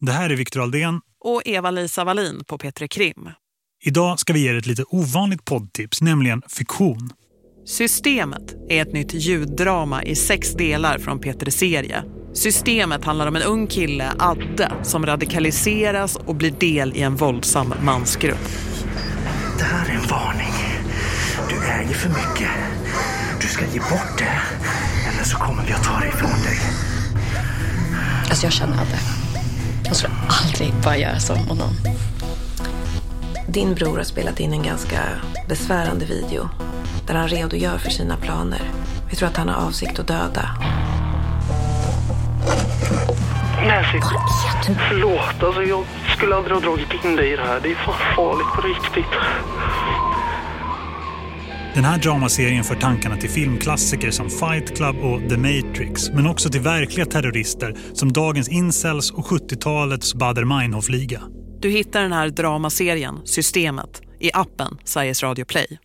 Det här är Viktor Aldén och Eva-Lisa Wallin på Petre Krim. Idag ska vi ge er ett lite ovanligt poddtips, nämligen fiktion. Systemet är ett nytt ljuddrama i sex delar från Petri serie. Systemet handlar om en ung kille, Adde, som radikaliseras och blir del i en våldsam mansgrupp. Det här är en varning. Du äger för mycket. Du ska ge bort det, eller så kommer vi att ta det ifrån dig. Alltså jag känner Adde. Jag skulle aldrig bara göra så mot någon. Din bror har spelat in en ganska besvärande video där han redogör för sina planer. Vi tror att han har avsikt att döda. Nancy, förlåt. Alltså, jag skulle aldrig ha dragit in dig i det här. Det är fan farligt på riktigt. Den här dramaserien för tankarna till filmklassiker som Fight Club och The Matrix, men också till verkliga terrorister som dagens incels och 70-talets Bader Meinhof-liga. Du hittar den här dramaserien, Systemet, i appen Sveriges Radio Play.